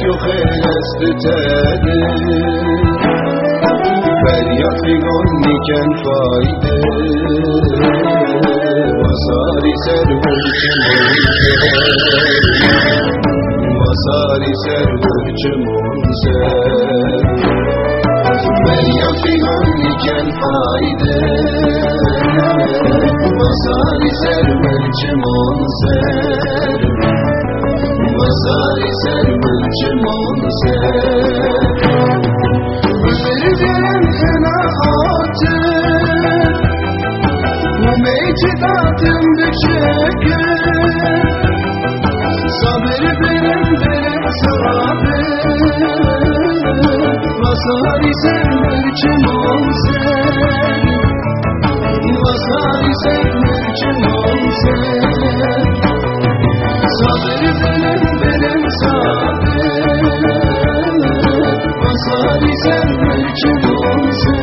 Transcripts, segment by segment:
yok elestitedi Feryat figan niken fayde Vasari server Vasari server çemonser Feryat figan niken fayde Vasari server çemonser server çemonser Verilen kanaatı Bu mecdatın düşükü Sabır benim benim sabır. Vasari server çemonser Vasari server çemonser Sen ben çok olsun.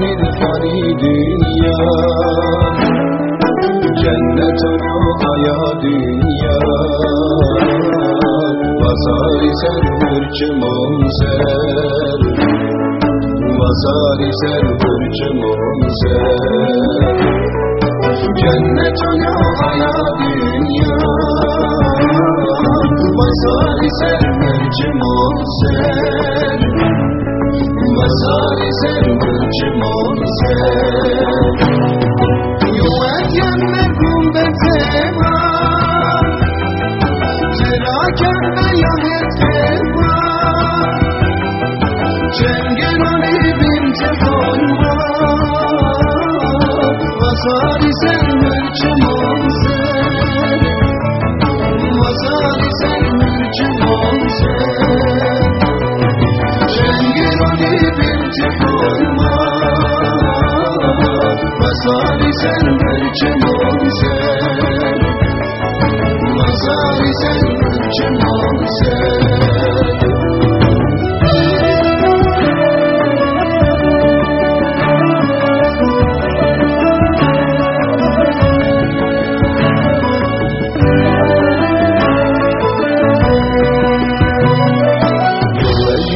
Ketengonil fani dünya. Cennet aya dünya. Vasari server çemonser Vasari server çemonser Cennet aya dünya. Vasari server çemonser Vasari server çemonser return. Vasari server çemonser Vasari server çemonser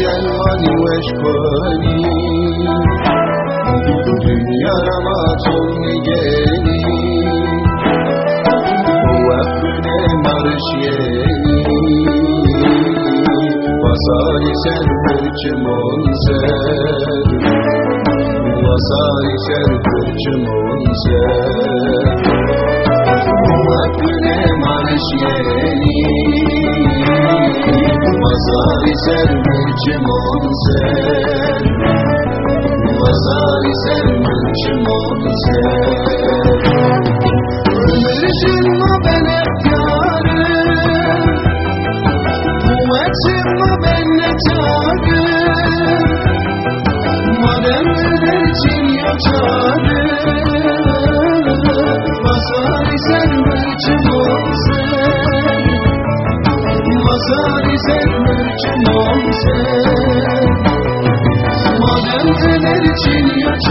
Yelvani veşkoni Dünya ramatun nigeni Vefne marşyeni Vasari server çemonser Vasari server çemonser Vefne marşyeni Vasari server çemonser Vasari server çemonser Ömer'cim o ben efkarım Kuvvetim o ben netarım Madem ölercim yaşarım Vasari server çemonser 最美丽的契约。